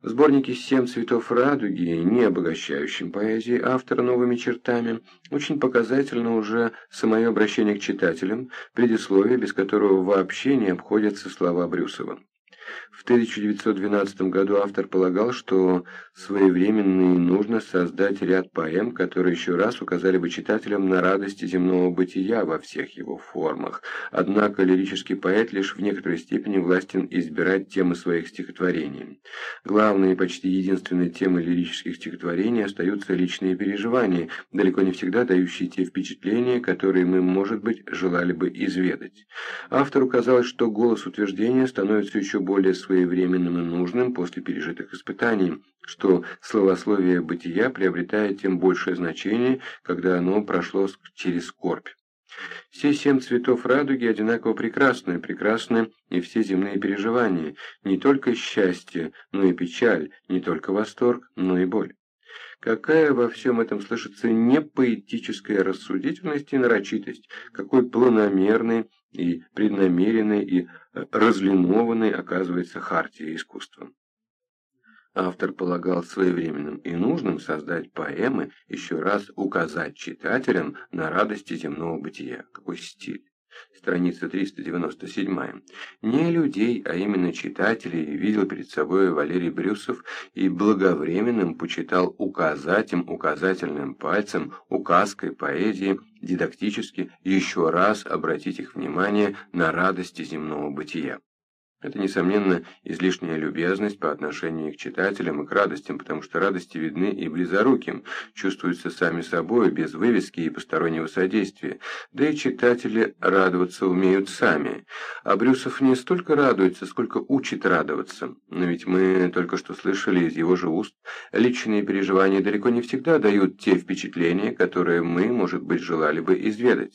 В сборнике «Семь цветов радуги», не обогащающем поэзии автора новыми чертами, очень показательно уже самое обращение к читателям, предисловие, без которого вообще не обходятся слова Брюсова. В 1912 году автор полагал, что своевременно и нужно создать ряд поэм, которые еще раз указали бы читателям на радости земного бытия во всех его формах. Однако лирический поэт лишь в некоторой степени властен избирать темы своих стихотворений. Главной и почти единственной темой лирических стихотворений остаются личные переживания, далеко не всегда дающие те впечатления, которые мы, может быть, желали бы изведать. Автору казалось, что голос утверждения становится еще более своевременным и нужным после пережитых испытаний, что словословие бытия приобретает тем большее значение, когда оно прошло через скорбь. Все семь цветов радуги одинаково прекрасны, прекрасны и все земные переживания, не только счастье, но и печаль, не только восторг, но и боль. Какая во всем этом слышится непоэтическая рассудительность и нарочитость, какой планомерный и преднамеренный и э, разлинованный оказывается хартия искусства. Автор полагал своевременным и нужным создать поэмы, еще раз указать читателям на радости земного бытия. Какой стиль! Страница 397. Не людей, а именно читателей видел перед собой Валерий Брюсов и благовременным почитал указать им указательным пальцем, указкой поэзии, дидактически еще раз обратить их внимание на радости земного бытия. Это, несомненно, излишняя любезность по отношению к читателям и к радостям, потому что радости видны и близоруким, чувствуются сами собой, без вывески и постороннего содействия. Да и читатели радоваться умеют сами. А Брюсов не столько радуется, сколько учит радоваться. Но ведь мы только что слышали из его же уст, личные переживания далеко не всегда дают те впечатления, которые мы, может быть, желали бы изведать.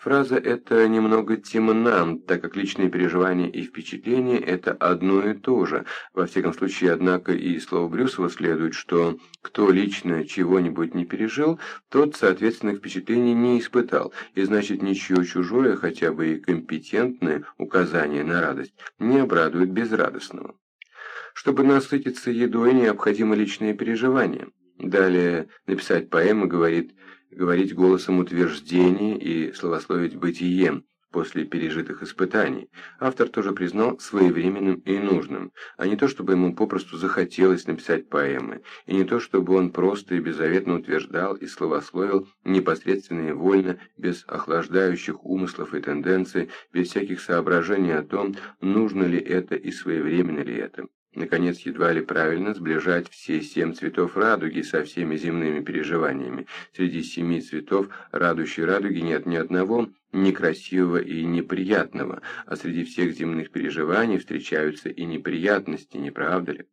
Фраза эта немного темна, так как личные переживания и впечатления – это одно и то же. Во всяком случае, однако, и слово Брюсова следует, что кто лично чего-нибудь не пережил, тот, соответственно, впечатлений не испытал, и значит, ничего чужое, хотя бы и компетентное указание на радость, не обрадует безрадостного. Чтобы насытиться едой, необходимо личные переживания. Далее написать поэму говорит говорить голосом утверждения и словословить бытием после пережитых испытаний, автор тоже признал своевременным и нужным, а не то, чтобы ему попросту захотелось написать поэмы, и не то, чтобы он просто и беззаветно утверждал и словословил непосредственно и вольно, без охлаждающих умыслов и тенденций, без всяких соображений о том, нужно ли это и своевременно ли это. Наконец, едва ли правильно сближать все семь цветов радуги со всеми земными переживаниями. Среди семи цветов радующей радуги нет ни одного некрасивого и неприятного, а среди всех земных переживаний встречаются и неприятности, не правда ли?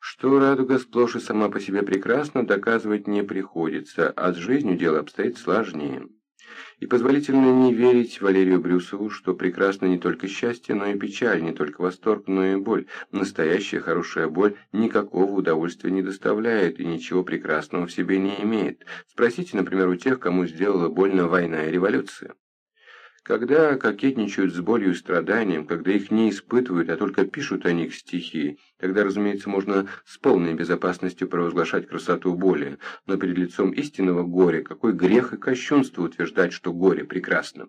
Что радуга сплошь и сама по себе прекрасна, доказывать не приходится, а с жизнью дело обстоит сложнее. И позволительно не верить Валерию Брюсову, что прекрасно не только счастье, но и печаль, не только восторг, но и боль. Настоящая хорошая боль никакого удовольствия не доставляет и ничего прекрасного в себе не имеет. Спросите, например, у тех, кому сделала больно война и революция. Когда кокетничают с болью и страданием, когда их не испытывают, а только пишут о них стихи, тогда, разумеется, можно с полной безопасностью провозглашать красоту боли, но перед лицом истинного горя какой грех и кощунство утверждать, что горе прекрасно.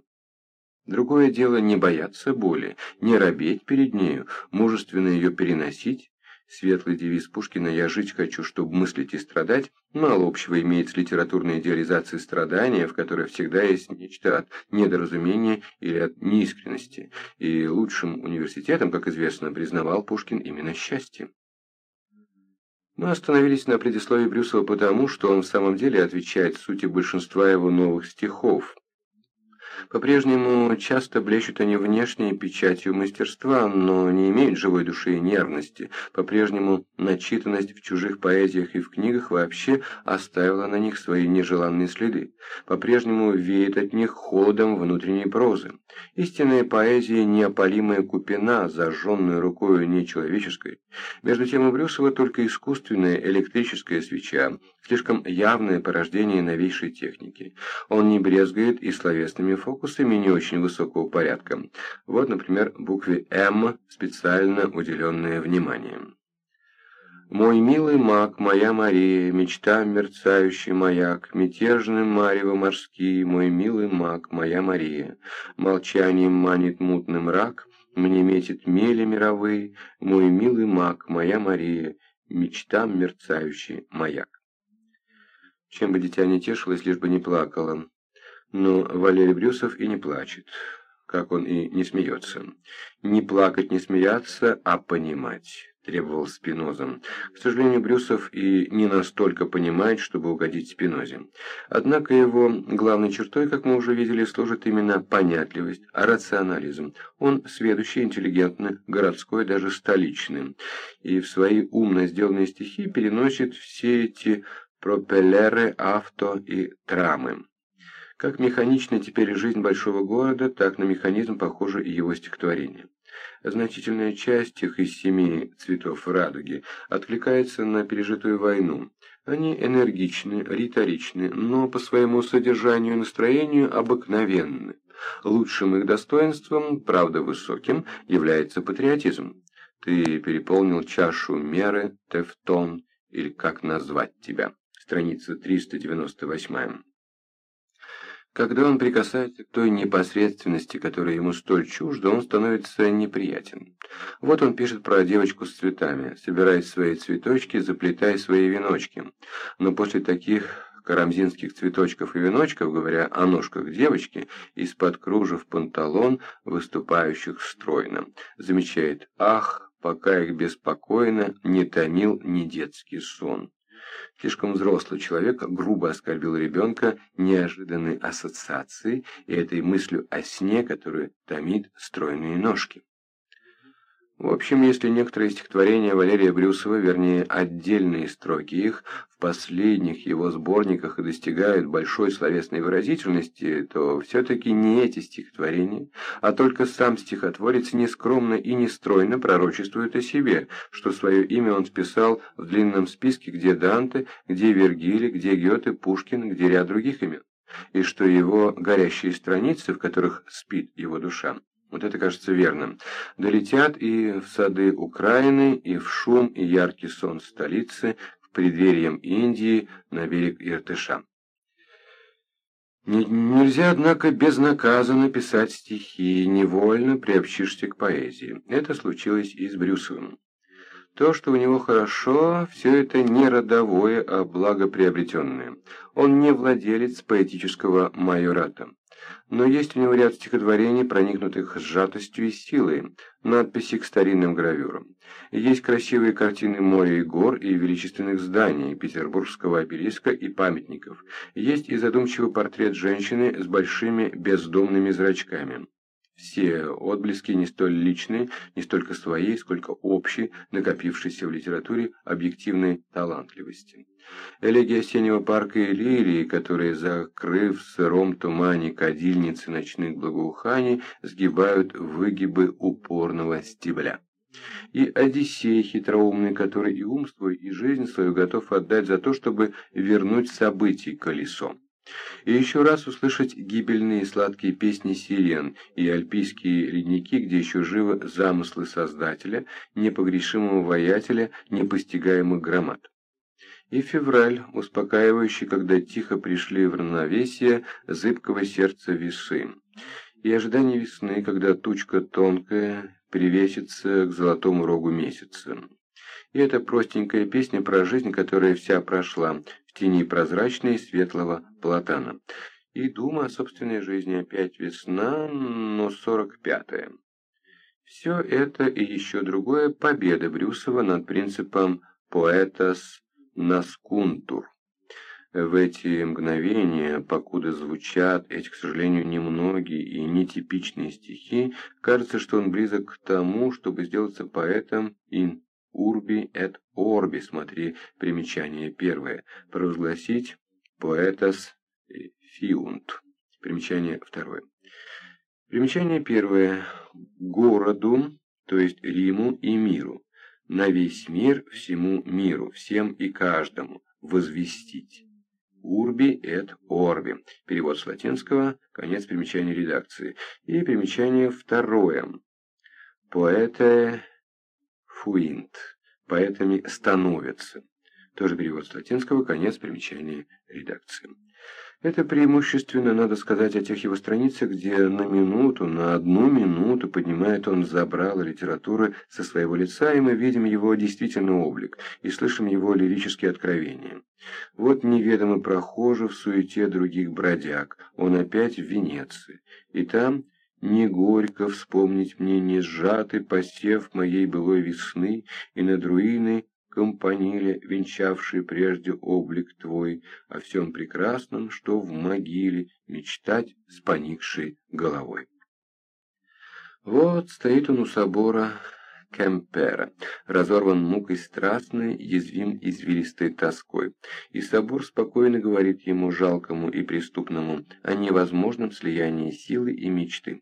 Другое дело не бояться боли, не робеть перед нею, мужественно ее переносить, Светлый девиз Пушкина «Я жить хочу, чтобы мыслить и страдать» мало общего имеет с литературной идеализацией страдания, в которой всегда есть нечто от недоразумения или от неискренности, и лучшим университетом, как известно, признавал Пушкин именно счастье. Мы остановились на предисловии Брюсова потому, что он в самом деле отвечает сути большинства его новых стихов, по-прежнему часто блещут они внешней печатью мастерства, но не имеют живой души и нервности. По-прежнему начитанность в чужих поэзиях и в книгах вообще оставила на них свои нежеланные следы. По-прежнему веет от них холодом внутренней прозы. Истинная поэзия – неопалимая купина, зажженная рукою нечеловеческой. Между тем у Брюсова только искусственная электрическая свеча, слишком явное порождение новейшей техники. Он не брезгает и словесными фокусами не очень высокого порядка. Вот, например, букве «М» специально уделенное внимание. Мой милый маг, моя Мария, мечта мерцающий маяк, Мятежным марево морские, мой милый маг, моя Мария. Молчанием манит мутный мрак, мне метит мели мировые, Мой милый маг, моя Мария, мечтам мерцающий маяк. Чем бы дитя не тешилось, лишь бы не плакало. Но Валерий Брюсов и не плачет, как он и не смеется. Не плакать, не смеяться, а понимать требовал Спиноза. К сожалению, Брюсов и не настолько понимает, чтобы угодить Спинозе. Однако его главной чертой, как мы уже видели, служит именно понятливость, а рационализм. Он сведущий, интеллигентный, городской, даже столичный. И в свои умно сделанные стихи переносит все эти пропеллеры, авто и трамы. Как механична теперь жизнь большого города, так на механизм похоже и его стихотворение. Значительная часть их из семи цветов радуги откликается на пережитую войну. Они энергичны, риторичны, но по своему содержанию и настроению обыкновенны. Лучшим их достоинством, правда высоким, является патриотизм. Ты переполнил чашу меры, Тевтон, или как назвать тебя. Страница 398. Когда он прикасается к той непосредственности, которая ему столь чужда, он становится неприятен. Вот он пишет про девочку с цветами, собирай свои цветочки, заплетай свои веночки. Но после таких карамзинских цветочков и веночков, говоря о ножках девочки, из-под кружев панталон, выступающих стройно, замечает «Ах, пока их беспокойно не томил ни детский сон». Слишком взрослый человек грубо оскорбил ребенка неожиданной ассоциацией и этой мыслью о сне, которую томит стройные ножки. В общем, если некоторые стихотворения Валерия Брюсова, вернее, отдельные строки их, в последних его сборниках и достигают большой словесной выразительности, то все-таки не эти стихотворения, а только сам стихотворец нескромно и нестройно пророчествует о себе, что свое имя он списал в длинном списке, где Данте, где Вергилий, где Гёте, Пушкин, где ряд других имен, и что его горящие страницы, в которых спит его душа, вот это кажется верным. Долетят и в сады Украины, и в шум и яркий сон столицы, к преддвериям Индии, на берег Иртыша. Нельзя, однако, безнаказанно писать стихи, невольно приобщишься к поэзии. Это случилось и с Брюсовым. То, что у него хорошо, все это не родовое, а благоприобретенное. Он не владелец поэтического майората. Но есть у него ряд стихотворений, проникнутых сжатостью и силой, надписи к старинным гравюрам. Есть красивые картины моря и гор и величественных зданий, петербургского обелиска и памятников. Есть и задумчивый портрет женщины с большими бездомными зрачками. Все отблески не столь личные, не столько свои, сколько общие, накопившиеся в литературе объективной талантливости. Элегии осеннего парка и лилии, которые, закрыв в сыром тумане кадильницы ночных благоуханий, сгибают выгибы упорного стебля. И Одиссей хитроумный, который и ум свой, и жизнь свою готов отдать за то, чтобы вернуть событий колесо. И еще раз услышать гибельные сладкие песни сирен и альпийские ледники, где еще живы замыслы Создателя, непогрешимого воятеля, непостигаемых громад. И февраль, успокаивающий, когда тихо пришли в равновесие зыбкого сердца весы. И ожидание весны, когда тучка тонкая привесится к золотому рогу месяца. И эта простенькая песня про жизнь, которая вся прошла в тени прозрачной светлого платана. И дума о собственной жизни опять весна, но сорок пятая. Все это и еще другое победа Брюсова над принципом «поэтас наскунтур». В эти мгновения, покуда звучат эти, к сожалению, немногие и нетипичные стихи, кажется, что он близок к тому, чтобы сделаться поэтом in Урби et орби, смотри, примечание первое, провозгласить поэтас фиунт. Примечание второе. Примечание первое. Городу, то есть Риму и миру. На весь мир, всему миру, всем и каждому. Возвестить. Урби et орби. Перевод с латинского, конец примечания редакции. И примечание второе. Поэте фуинт. поэтами становятся. Тоже перевод с латинского, конец примечания редакции. Это преимущественно надо сказать о тех его страницах, где на минуту, на одну минуту поднимает он забрало литературы со своего лица, и мы видим его действительный облик, и слышим его лирические откровения. Вот неведомый прохожий в суете других бродяг, он опять в Венеции, и там... Не горько вспомнить мне не сжатый посев моей былой весны, и над руиной компаниле, венчавший прежде облик твой, о всем прекрасном, что в могиле, мечтать с поникшей головой. Вот стоит он у собора Кемпера, разорван мукой страстной, язвим извилистой тоской, и собор спокойно говорит ему жалкому и преступному о невозможном слиянии силы и мечты.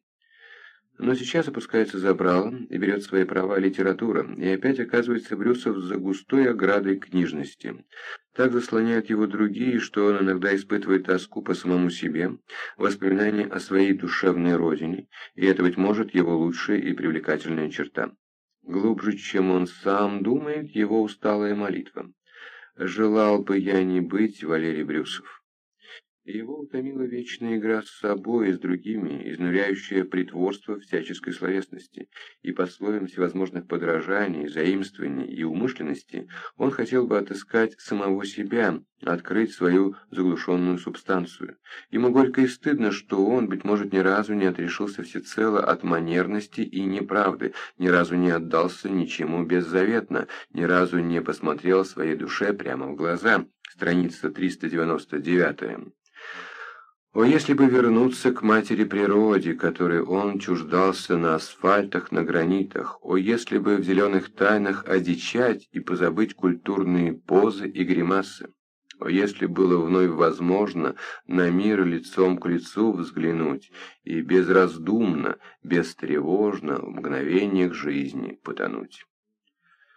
Но сейчас опускается забрало и берет свои права литература, и опять оказывается Брюсов за густой оградой книжности. Так заслоняют его другие, что он иногда испытывает тоску по самому себе, воспоминания о своей душевной родине, и это, быть может, его лучшая и привлекательная черта. Глубже, чем он сам думает, его усталая молитва. «Желал бы я не быть Валерий Брюсов». Его утомила вечная игра с собой и с другими, изнуряющее притворство всяческой словесности, и под слоем всевозможных подражаний, заимствований и умышленности он хотел бы отыскать самого себя, открыть свою заглушенную субстанцию. Ему горько и стыдно, что он, быть может, ни разу не отрешился всецело от манерности и неправды, ни разу не отдался ничему беззаветно, ни разу не посмотрел своей душе прямо в глаза. Страница 399. О, если бы вернуться к матери природе, которой он чуждался на асфальтах, на гранитах, о, если бы в зеленых тайнах одичать и позабыть культурные позы и гримасы, о, если было вновь возможно на мир лицом к лицу взглянуть и безраздумно, бестревожно в мгновениях жизни потонуть.